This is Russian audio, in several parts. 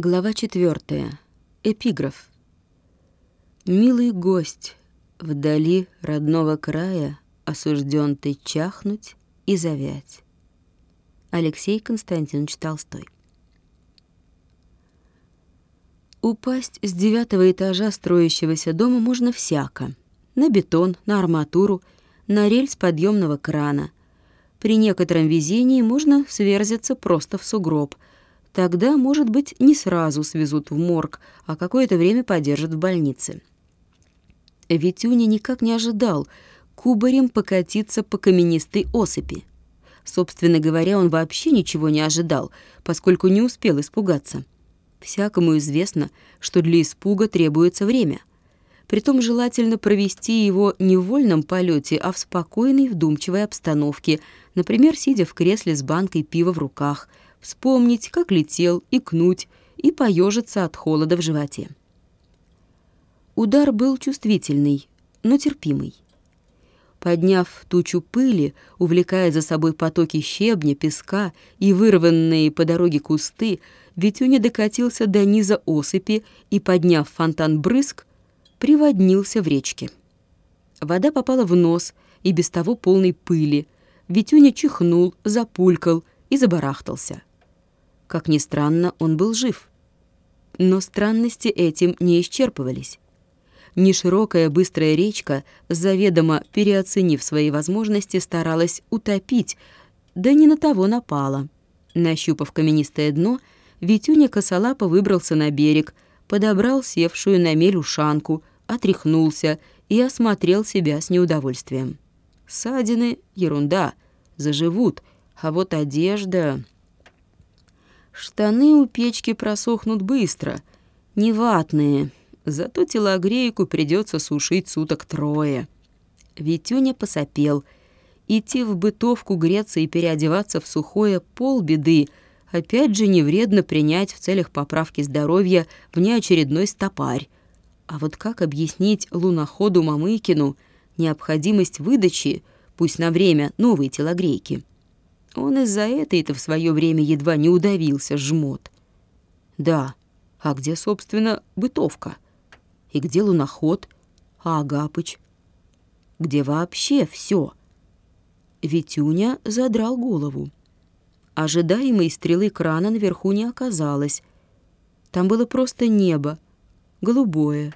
Глава четвертая. Эпиграф. «Милый гость, вдали родного края осужден ты чахнуть и завять». Алексей Константинович Толстой. Упасть с девятого этажа строящегося дома можно всяко. На бетон, на арматуру, на рельс подъемного крана. При некотором везении можно сверзиться просто в сугроб — Тогда, может быть, не сразу свезут в морг, а какое-то время подержат в больнице. Витюня никак не ожидал кубарем покатиться по каменистой осыпи. Собственно говоря, он вообще ничего не ожидал, поскольку не успел испугаться. Всякому известно, что для испуга требуется время. Притом желательно провести его не в вольном полете, а в спокойной, вдумчивой обстановке, например, сидя в кресле с банкой пива в руках – вспомнить, как летел, икнуть и поежиться от холода в животе. Удар был чувствительный, но терпимый. Подняв тучу пыли, увлекая за собой потоки щебня, песка и вырванные по дороге кусты, Витюня докатился до низа осыпи и, подняв фонтан брызг, приводнился в речке. Вода попала в нос и без того полной пыли. Витюня чихнул, запулькал и забарахтался. Как ни странно, он был жив. Но странности этим не исчерпывались. Неширокая быстрая речка, заведомо переоценив свои возможности, старалась утопить, да не на того напала. Нащупав каменистое дно, Витюня косолапо выбрался на берег, подобрал севшую на мель ушанку, отряхнулся и осмотрел себя с неудовольствием. Садины — ерунда, заживут, а вот одежда... Штаны у печки просохнут быстро, не ватные, зато телогрейку придется сушить суток трое. Витюня посопел. Идти в бытовку, греться и переодеваться в сухое полбеды. Опять же не вредно принять в целях поправки здоровья внеочередной стопарь. А вот как объяснить луноходу Мамыкину необходимость выдачи, пусть на время, новой телогрейки? Он из-за этой-то в свое время едва не удавился, жмот. Да, а где, собственно, бытовка? И где луноход? А Агапыч? Где вообще все? Витюня задрал голову. Ожидаемой стрелы крана наверху не оказалось. Там было просто небо, голубое,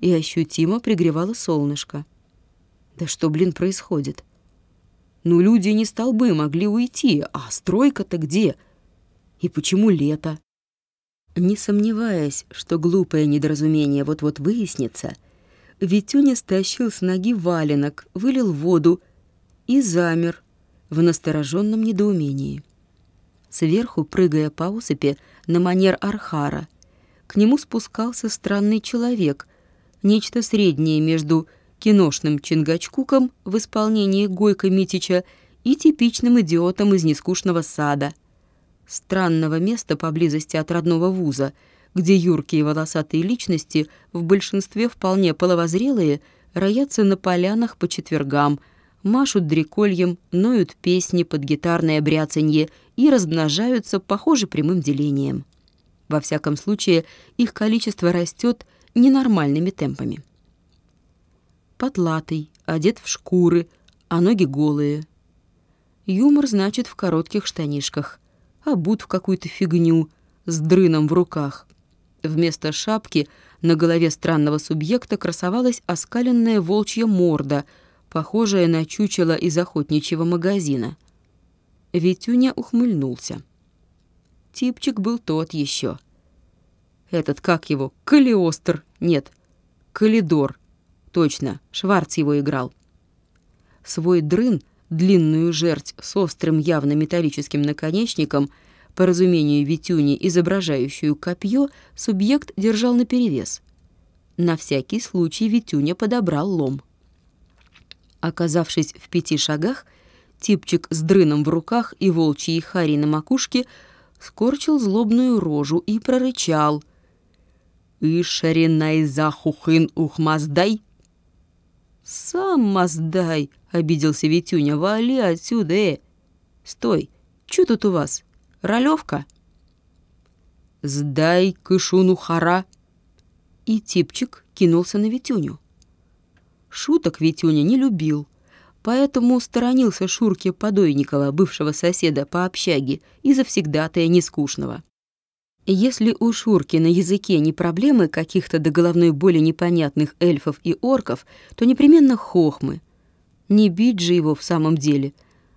и ощутимо пригревало солнышко. Да что, блин, происходит? Ну, люди не столбы могли уйти, а стройка-то где? И почему лето? Не сомневаясь, что глупое недоразумение вот-вот выяснится, Витюня стащил с ноги валенок, вылил воду и замер в настороженном недоумении. Сверху, прыгая по усыпи, на манер архара, к нему спускался странный человек, нечто среднее между киношным Чингачкуком в исполнении Гойка Митича и типичным идиотом из нескучного сада. Странного места поблизости от родного вуза, где юркие волосатые личности, в большинстве вполне половозрелые, роятся на полянах по четвергам, машут дрекольем, ноют песни под гитарное бряцанье и размножаются, похоже, прямым делением. Во всяком случае, их количество растет ненормальными темпами потлатый, одет в шкуры, а ноги голые. Юмор, значит, в коротких штанишках, обут в какую-то фигню, с дрыном в руках. Вместо шапки на голове странного субъекта красовалась оскаленная волчья морда, похожая на чучело из охотничьего магазина. Витюня ухмыльнулся. Типчик был тот еще. Этот, как его, Калиостр, нет, Калидор, Точно, Шварц его играл. Свой дрын, длинную жерть с острым явно металлическим наконечником, по разумению Витюни, изображающую копье, субъект держал наперевес. На всякий случай Витюня подобрал лом. Оказавшись в пяти шагах, типчик с дрыном в руках и волчьей хари на макушке скорчил злобную рожу и прорычал. «Ишаринай захухын ухмаздай!» «Сам маздай!» — обиделся Витюня. «Вали отсюда, э!» «Стой! Чё тут у вас? Ролевка?» «Сдай кышуну хара!» И типчик кинулся на Витюню. Шуток Витюня не любил, поэтому сторонился Шурки Подойникова, бывшего соседа по общаге, и завсегдатая нескучного. Если у Шурки на языке не проблемы каких-то до головной боли непонятных эльфов и орков, то непременно хохмы. Не бить же его в самом деле,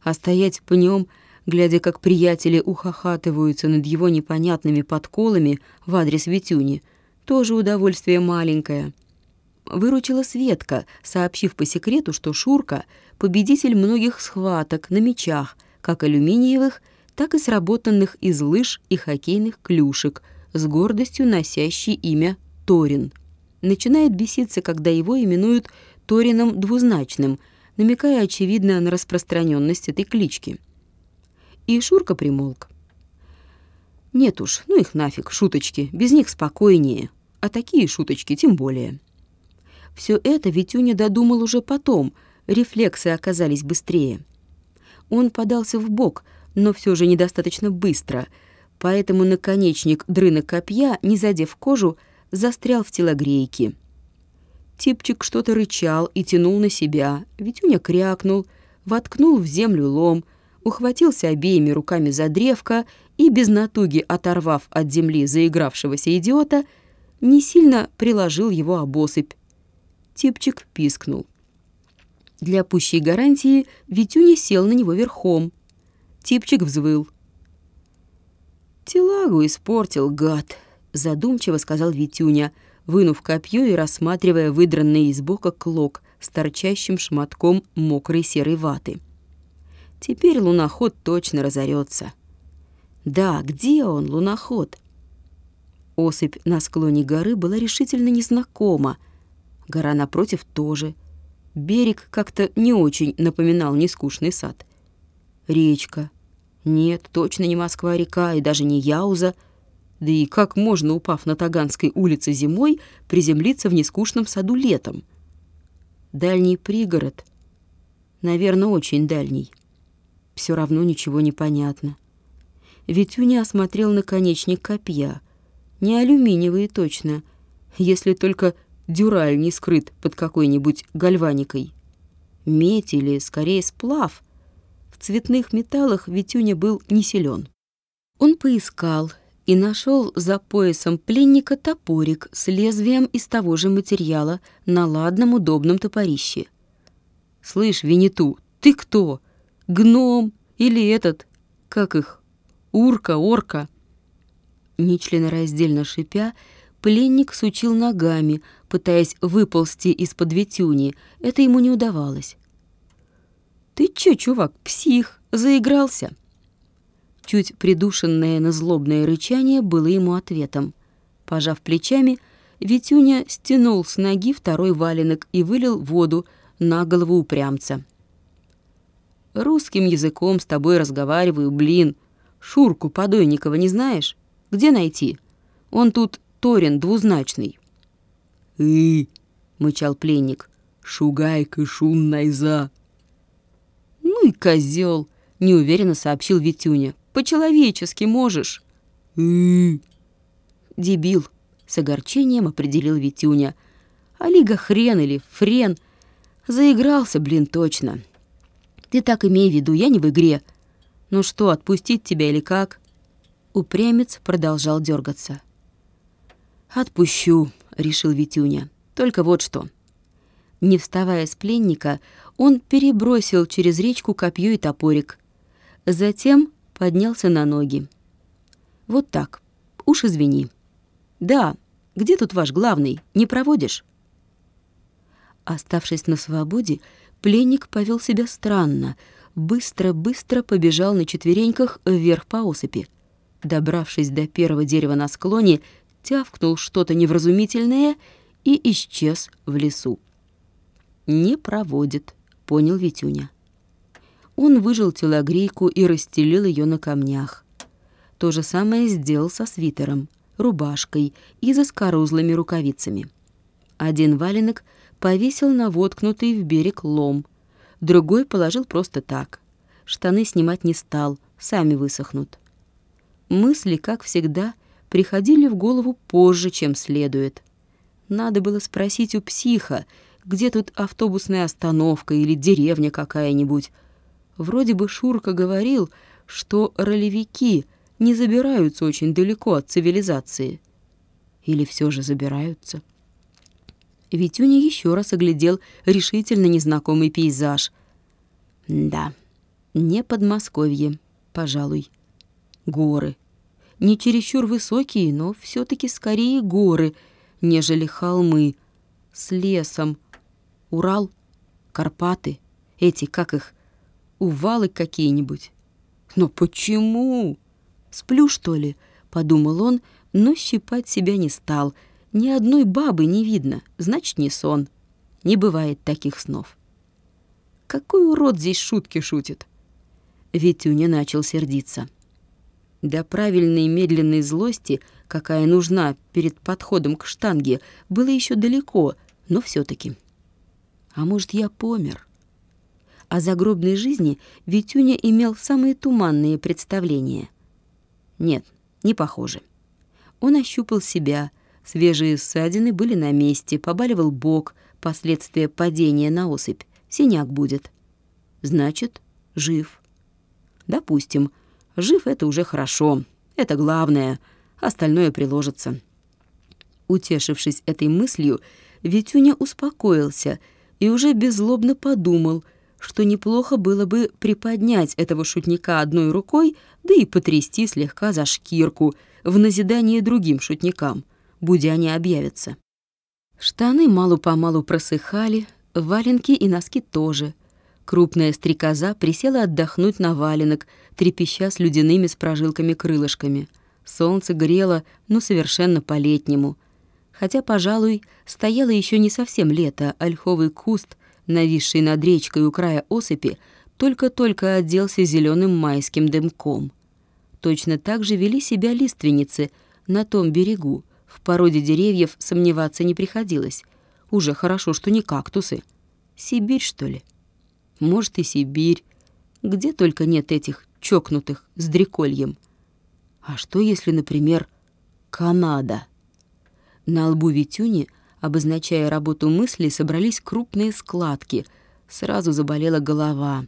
а стоять по нем, глядя, как приятели ухахатываются над его непонятными подколами в адрес Витюни, тоже удовольствие маленькое. Выручила Светка, сообщив по секрету, что Шурка — победитель многих схваток на мечах, как алюминиевых — так и сработанных из лыж и хоккейных клюшек, с гордостью носящий имя Торин. Начинает беситься, когда его именуют Торином двузначным, намекая, очевидно, на распространенность этой клички. И Шурка примолк. Нет уж, ну их нафиг, шуточки, без них спокойнее, а такие шуточки тем более. Все это Витюня додумал уже потом, рефлексы оказались быстрее. Он подался в бок, но все же недостаточно быстро, поэтому наконечник дрына копья, не задев кожу, застрял в телогрейке. Типчик что-то рычал и тянул на себя. Витюня крякнул, воткнул в землю лом, ухватился обеими руками за древко и, без натуги оторвав от земли заигравшегося идиота, не сильно приложил его об осыпь. Типчик пискнул. Для пущей гарантии Витюня сел на него верхом. Типчик взвыл. «Телагу испортил, гад», — задумчиво сказал Витюня, вынув копье и рассматривая выдранный из бока клок с торчащим шматком мокрой серой ваты. «Теперь луноход точно разорется. «Да, где он, луноход?» Осыпь на склоне горы была решительно незнакома. Гора напротив тоже. Берег как-то не очень напоминал нескучный сад. Речка, нет, точно не Москва-река и даже не Яуза. Да и как можно, упав на Таганской улице зимой, приземлиться в нескучном саду летом? Дальний пригород. Наверное, очень дальний. Все равно ничего не понятно. Витюня осмотрел наконечник копья. Не алюминиевый точно, если только дюраль не скрыт под какой-нибудь гальваникой. Медь или, скорее, сплав — в цветных металлах Витюня был не силен. Он поискал и нашел за поясом пленника топорик с лезвием из того же материала на ладном удобном топорище. «Слышь, Винету, ты кто? Гном или этот, как их, урка, орка?» Нечленораздельно шипя, пленник сучил ногами, пытаясь выползти из-под Витюни. Это ему не удавалось. «Ты чё, чувак, псих, заигрался?» Чуть придушенное на злобное рычание было ему ответом. Пожав плечами, Витюня стянул с ноги второй валенок и вылил воду на голову упрямца. «Русским языком с тобой разговариваю, блин. Шурку Подойникова не знаешь? Где найти? Он тут Торин двузначный». «И!» — мычал пленник. «Шугайка шун найза!» «Ну и козел, неуверенно сообщил Витюня. «По-человечески можешь». «Дебил», — с огорчением определил Витюня. «А лига хрен или френ? Заигрался, блин, точно. Ты так имей в виду, я не в игре. Ну что, отпустить тебя или как?» Упрямец продолжал дергаться. «Отпущу», — решил Витюня. «Только вот что. Не вставая с пленника, он перебросил через речку копье и топорик. Затем поднялся на ноги. «Вот так. Уж извини. Да, где тут ваш главный? Не проводишь?» Оставшись на свободе, пленник повел себя странно, быстро-быстро побежал на четвереньках вверх по осыпи. Добравшись до первого дерева на склоне, тявкнул что-то невразумительное и исчез в лесу. «Не проводит», — понял Витюня. Он выжил телогрейку и расстелил ее на камнях. То же самое сделал со свитером, рубашкой и заскорузлыми рукавицами. Один валенок повесил на воткнутый в берег лом, другой положил просто так. Штаны снимать не стал, сами высохнут. Мысли, как всегда, приходили в голову позже, чем следует. Надо было спросить у психа, где тут автобусная остановка или деревня какая-нибудь. Вроде бы Шурка говорил, что ролевики не забираются очень далеко от цивилизации. Или все же забираются? Витюня еще раз оглядел решительно незнакомый пейзаж. Да, не Подмосковье, пожалуй. Горы. Не чересчур высокие, но все таки скорее горы, нежели холмы. С лесом. Урал, Карпаты, эти, как их, увалы какие-нибудь. Но почему? Сплю, что ли? Подумал он, но щипать себя не стал — ни одной бабы не видно, значит, не сон. Не бывает таких снов. Какой урод здесь шутки шутит? Витюня начал сердиться. До правильной медленной злости, какая нужна перед подходом к штанге, было еще далеко, но все таки А может, я помер? О загробной жизни Витюня имел самые туманные представления. Нет, не похоже. Он ощупал себя, Свежие ссадины были на месте, побаливал бок, последствия падения на осыпь. Синяк будет. Значит, жив. Допустим, жив — это уже хорошо. Это главное. Остальное приложится. Утешившись этой мыслью, Витюня успокоился и уже беззлобно подумал, что неплохо было бы приподнять этого шутника одной рукой, да и потрясти слегка за шкирку в назидание другим шутникам — будь они объявятся. Штаны мало-помалу просыхали, валенки и носки тоже. Крупная стрекоза присела отдохнуть на валенок, трепеща с ледяными с прожилками-крылышками. Солнце грело, но совершенно по-летнему. Хотя, пожалуй, стояло еще не совсем лето, ольховый куст, нависший над речкой у края осыпи, только-только оделся зеленым майским дымком. Точно так же вели себя лиственницы на том берегу, в породе деревьев сомневаться не приходилось. Уже хорошо, что не кактусы. Сибирь, что ли? Может, и Сибирь. Где только нет этих чокнутых с дрекольем. А что, если, например, Канада? На лбу Витюни, обозначая работу мыслей, собрались крупные складки. Сразу заболела голова.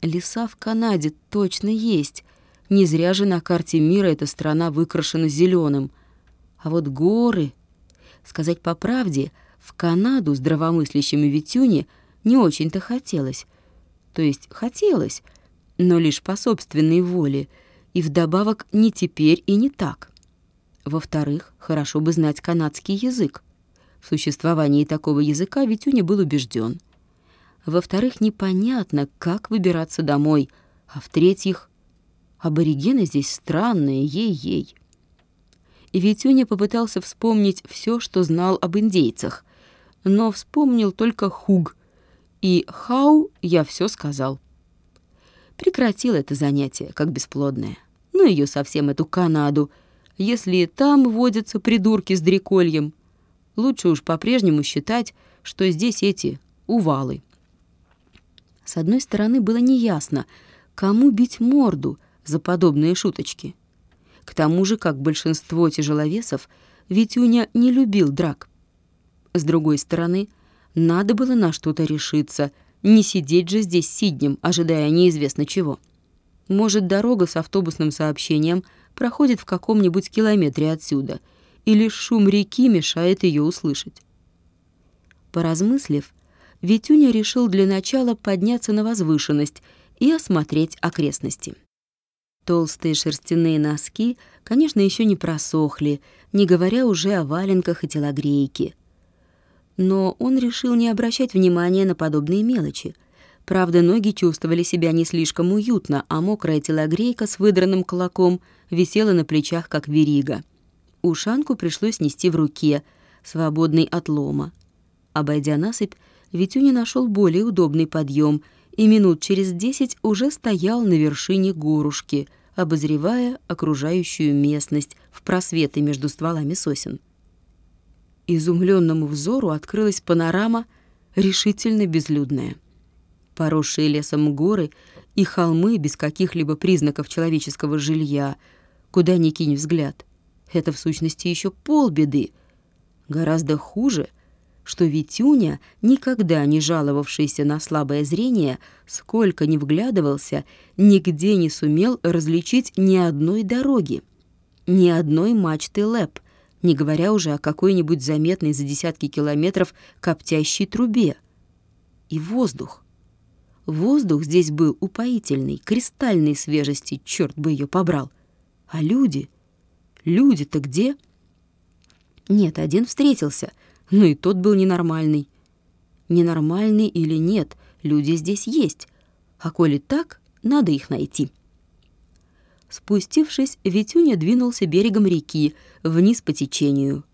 Леса в Канаде точно есть. Не зря же на карте мира эта страна выкрашена зеленым. А вот горы... Сказать по правде, в Канаду здравомыслящему Витюне не очень-то хотелось. То есть хотелось, но лишь по собственной воле, и вдобавок не теперь и не так. Во-вторых, хорошо бы знать канадский язык. В существовании такого языка Витюня был убежден. Во-вторых, непонятно, как выбираться домой. А в-третьих, аборигены здесь странные, ей-ей и Витюня попытался вспомнить все, что знал об индейцах, но вспомнил только хуг, и хау я все сказал. Прекратил это занятие, как бесплодное. Ну ее совсем, эту Канаду. Если и там водятся придурки с дрекольем, лучше уж по-прежнему считать, что здесь эти увалы. С одной стороны, было неясно, кому бить морду за подобные шуточки — к тому же, как большинство тяжеловесов, Витюня не любил драк. С другой стороны, надо было на что-то решиться, не сидеть же здесь сиднем, ожидая неизвестно чего. Может, дорога с автобусным сообщением проходит в каком-нибудь километре отсюда, или шум реки мешает ее услышать. Поразмыслив, Витюня решил для начала подняться на возвышенность и осмотреть окрестности. Толстые шерстяные носки, конечно, еще не просохли, не говоря уже о валенках и телогрейке. Но он решил не обращать внимания на подобные мелочи. Правда, ноги чувствовали себя не слишком уютно, а мокрая телогрейка с выдранным кулаком висела на плечах, как верига. Ушанку пришлось нести в руке, свободный от лома. Обойдя насыпь, Витюня нашел более удобный подъем — и минут через десять уже стоял на вершине горушки, обозревая окружающую местность в просветы между стволами сосен. Изумленному взору открылась панорама решительно безлюдная. Поросшие лесом горы и холмы без каких-либо признаков человеческого жилья, куда ни кинь взгляд. это в сущности еще полбеды. Гораздо хуже, что Витюня, никогда не жаловавшийся на слабое зрение, сколько ни вглядывался, нигде не сумел различить ни одной дороги, ни одной мачты ЛЭП, не говоря уже о какой-нибудь заметной за десятки километров коптящей трубе. И воздух. Воздух здесь был упоительный, кристальной свежести, черт бы ее побрал. А люди? Люди-то где? Нет, один встретился, но и тот был ненормальный. Ненормальный или нет, люди здесь есть. А коли так, надо их найти. Спустившись, Витюня двинулся берегом реки, вниз по течению.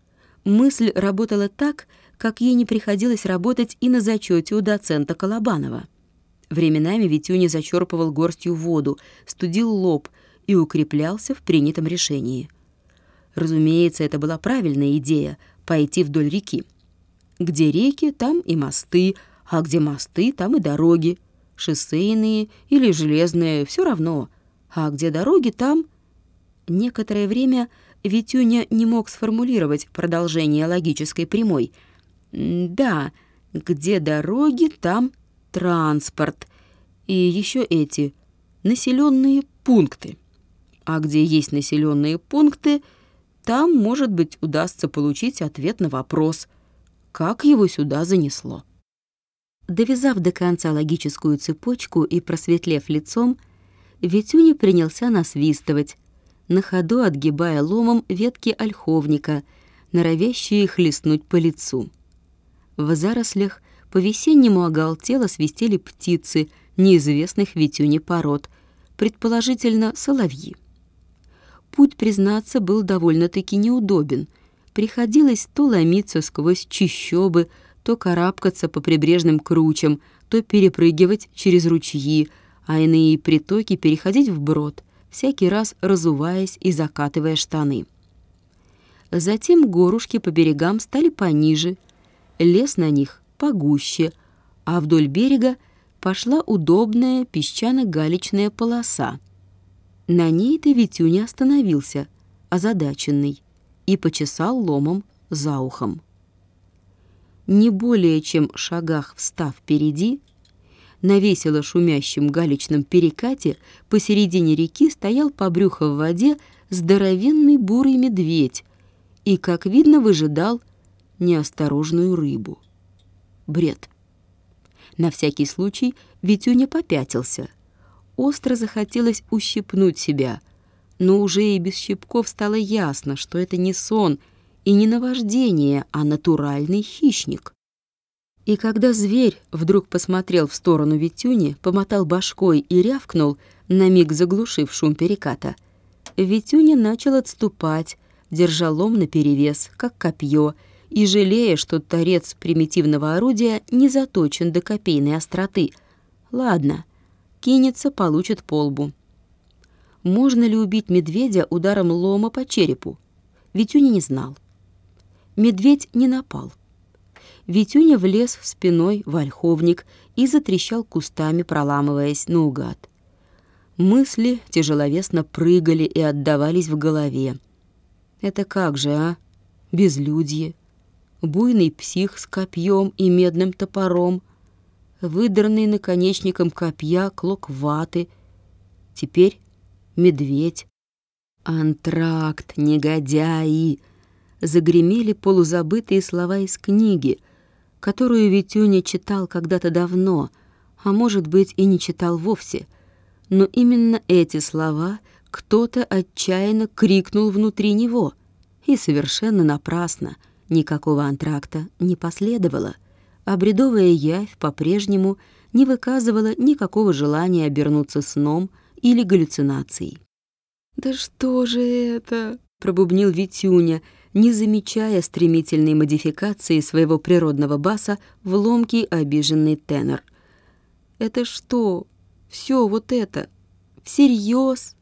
Мысль работала так, как ей не приходилось работать и на зачете у доцента Колобанова. Временами Витюня зачерпывал горстью воду, студил лоб и укреплялся в принятом решении. Разумеется, это была правильная идея — пойти вдоль реки. Где реки, там и мосты, а где мосты, там и дороги. Шоссейные или железные, все равно — а где дороги, там... Некоторое время Витюня не мог сформулировать продолжение логической прямой. Да, где дороги, там транспорт. И еще эти населенные пункты. А где есть населенные пункты, там, может быть, удастся получить ответ на вопрос, как его сюда занесло. Довязав до конца логическую цепочку и просветлев лицом, Витюня принялся насвистывать, на ходу отгибая ломом ветки ольховника, норовящие хлестнуть по лицу. В зарослях по-весеннему оголтело свистели птицы неизвестных Витюне пород, предположительно соловьи. Путь, признаться, был довольно-таки неудобен. Приходилось то ломиться сквозь чищобы, то карабкаться по прибрежным кручам, то перепрыгивать через ручьи, а иные притоки переходить вброд, всякий раз разуваясь и закатывая штаны. Затем горушки по берегам стали пониже, лес на них погуще, а вдоль берега пошла удобная песчано-галечная полоса. На ней-то Витюня остановился, озадаченный, и почесал ломом за ухом. Не более чем шагах встав впереди, на весело шумящем галечном перекате посередине реки стоял по брюхо в воде здоровенный бурый медведь и, как видно, выжидал неосторожную рыбу. Бред. На всякий случай Витюня попятился. Остро захотелось ущипнуть себя, но уже и без щипков стало ясно, что это не сон и не наваждение, а натуральный хищник. И когда зверь вдруг посмотрел в сторону Витюни, помотал башкой и рявкнул, на миг заглушив шум переката, Витюня начал отступать, держа лом наперевес, как копье, и жалея, что торец примитивного орудия не заточен до копейной остроты. Ладно, кинется, получит полбу. Можно ли убить медведя ударом лома по черепу? Витюня не знал. Медведь не напал. Витюня влез спиной в ольховник и затрещал кустами, проламываясь наугад. Мысли тяжеловесно прыгали и отдавались в голове. Это как же, а? Безлюдье. Буйный псих с копьем и медным топором, выдранный наконечником копья клок ваты. Теперь медведь. Антракт, негодяи! Загремели полузабытые слова из книги — которую Витюня читал когда-то давно, а может быть и не читал вовсе. Но именно эти слова кто-то отчаянно крикнул внутри него, и совершенно напрасно никакого антракта не последовало, а бредовая явь по-прежнему не выказывала никакого желания обернуться сном или галлюцинацией. «Да что же это?» — пробубнил Витюня — не замечая стремительной модификации своего природного баса в ломкий обиженный тенор. «Это что? Все вот это? Всерьез?»